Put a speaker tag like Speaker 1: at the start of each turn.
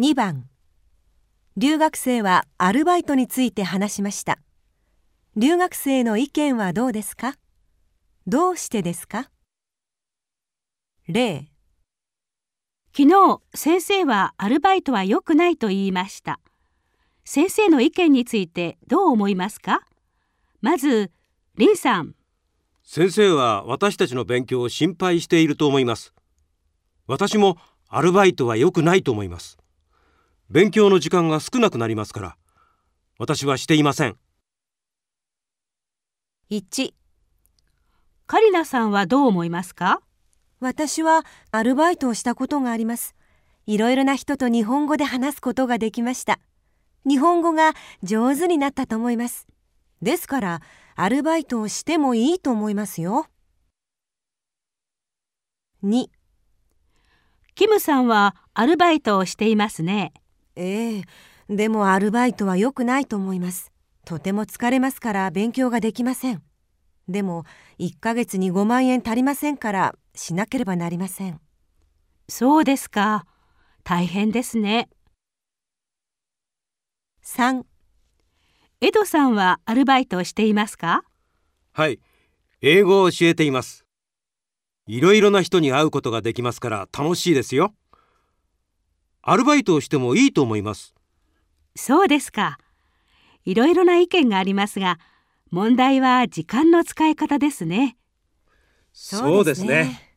Speaker 1: 2番。留学生はアルバイトについて話しました。留学生の意見はどうですか？どうしてですか？例。
Speaker 2: 昨日先生はアルバイトは良くないと言いました。先生の意見についてどう思いますか？まずリンさん。
Speaker 3: 先生は私たちの勉強を心配していると思います。私もアルバイトは良くないと思います勉強の時間が少なくなりますから私はしていません。
Speaker 1: 1
Speaker 2: カリナさんはどう思いますか？
Speaker 1: 私はアルバイトをしたことがあります。いろいろな人と日本語で話すことができました。日本語が上手になったと思います。ですからアルバイトをしてもいいと思いますよ。2
Speaker 2: キムさんはアルバイトをしていますね
Speaker 1: ええ。でもアルバイトは良くないと思います。とても疲れますから勉強ができません。でも1ヶ月に5万円足りませんからしなければなりません。
Speaker 2: そうですか。大変ですね。
Speaker 1: 3
Speaker 2: エドさんはアルバイトをしていますか？
Speaker 3: はい。英語を教えています。いろいろな人に会うことができますから楽しいですよアルバイトをしてもいいと思います。
Speaker 2: そうですか。いろいろな意見がありますが問題は時間の使い方ですね。
Speaker 3: そうですね